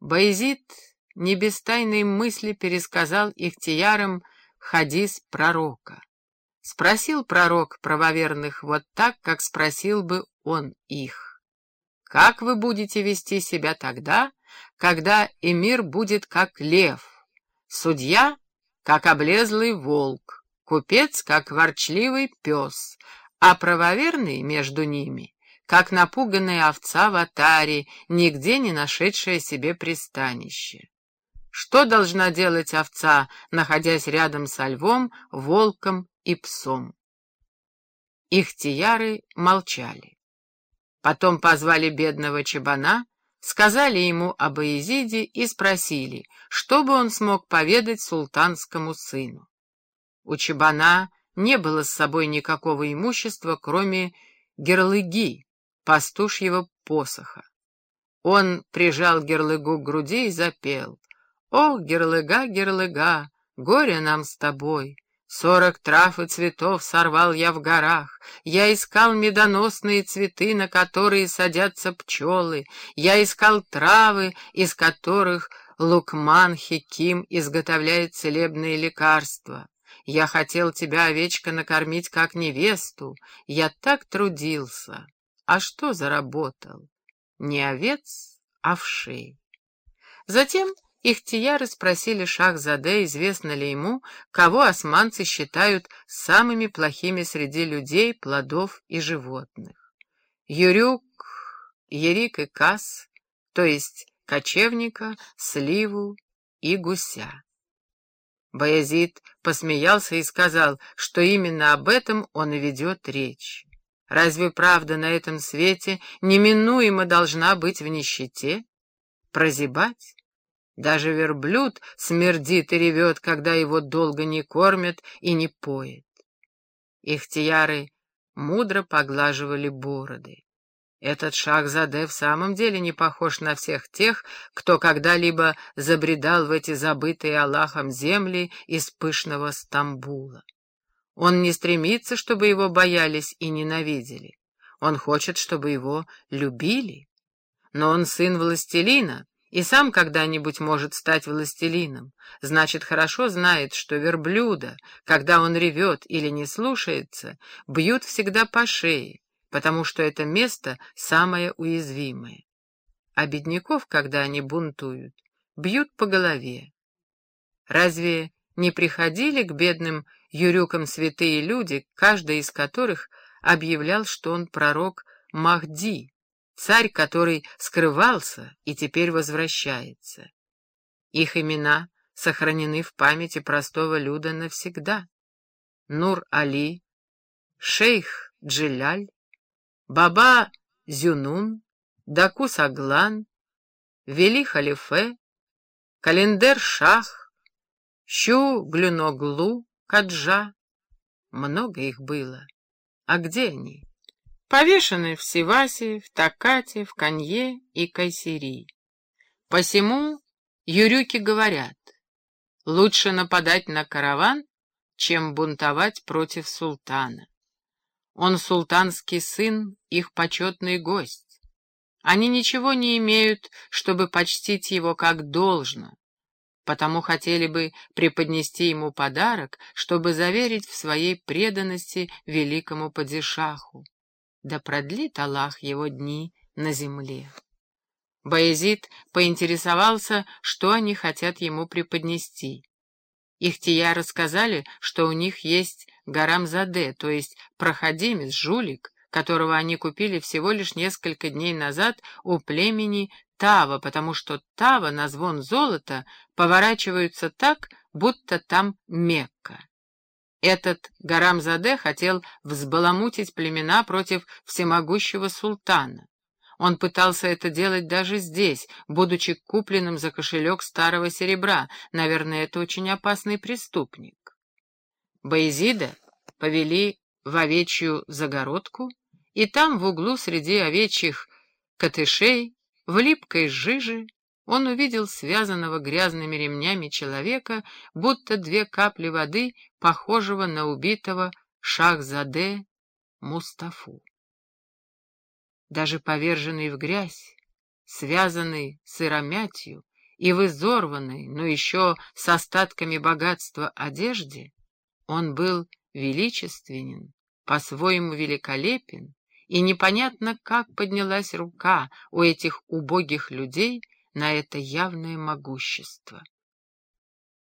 Баязид не без тайной мысли пересказал Ихтиярам хадис пророка. Спросил пророк правоверных вот так, как спросил бы он их. Как вы будете вести себя тогда, когда эмир будет как лев, судья — как облезлый волк, купец — как ворчливый пес, а правоверный между ними — как напуганная овца в атаре, нигде не нашедшая себе пристанище. Что должна делать овца, находясь рядом со львом, волком и псом? Ихтияры молчали. Потом позвали бедного чабана, сказали ему об Иезиде и спросили, что бы он смог поведать султанскому сыну. У чабана не было с собой никакого имущества, кроме герлыги, пастушьего посоха. Он прижал герлыгу к груди и запел. «Ох, герлыга, герлыга, горе нам с тобой!» Сорок трав и цветов сорвал я в горах, Я искал медоносные цветы, на которые садятся пчелы, Я искал травы, из которых Лукман Хиким изготовляет целебные лекарства. Я хотел тебя, овечка, накормить как невесту, Я так трудился. А что заработал? Не овец, а вшей. Затем Ихтияры спросили Шахзаде, известно ли ему, кого османцы считают самыми плохими среди людей, плодов и животных. Юрюк, Ерик и Кас, то есть кочевника, сливу и гуся. Баязид посмеялся и сказал, что именно об этом он и ведет речь. Разве правда на этом свете неминуемо должна быть в нищете? Прозябать? Даже верблюд смердит и ревет, когда его долго не кормят и не поят. Ихтияры мудро поглаживали бороды. Этот Шахзаде в самом деле не похож на всех тех, кто когда-либо забредал в эти забытые Аллахом земли из пышного Стамбула. Он не стремится, чтобы его боялись и ненавидели. Он хочет, чтобы его любили. Но он сын властелина, и сам когда-нибудь может стать властелином, значит, хорошо знает, что верблюда, когда он ревет или не слушается, бьют всегда по шее, потому что это место самое уязвимое. А бедняков, когда они бунтуют, бьют по голове. Разве не приходили к бедным юрюкам святые люди, каждый из которых объявлял, что он пророк Махди, царь, который скрывался и теперь возвращается. Их имена сохранены в памяти простого люда навсегда. Нур-Али, шейх Джиляль, Баба Зюнун, Дакус Аглан, Вели Халифе, Календер Шах, Щу Глюноглу Каджа. Много их было. А где они? повешены в Сивасе, в Такате, в Канье и Кайсери. Посему юрюки говорят, лучше нападать на караван, чем бунтовать против султана. Он султанский сын, их почетный гость. Они ничего не имеют, чтобы почтить его как должно, потому хотели бы преподнести ему подарок, чтобы заверить в своей преданности великому падишаху да продлит Аллах его дни на земле. Баязид поинтересовался, что они хотят ему преподнести. Ихтия рассказали, что у них есть Гарамзаде, то есть проходимец, жулик, которого они купили всего лишь несколько дней назад у племени Тава, потому что Тава на звон золота поворачиваются так, будто там Мекка. Этот Гарамзаде хотел взбаламутить племена против всемогущего султана. Он пытался это делать даже здесь, будучи купленным за кошелек старого серебра. Наверное, это очень опасный преступник. Боязида повели в овечью загородку, и там в углу среди овечьих котышей в липкой жиже он увидел связанного грязными ремнями человека, будто две капли воды, похожего на убитого Шахзаде Мустафу. Даже поверженный в грязь, связанный сыромятью и в изорванной, но еще с остатками богатства одежде, он был величественен, по-своему великолепен, и непонятно, как поднялась рука у этих убогих людей на это явное могущество.